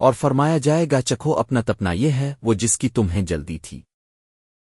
اور فرمایا جائے گا، چکھو، اپنا تپنا یہ ہے، وہ جس کی تمہیں جلدی تھی۔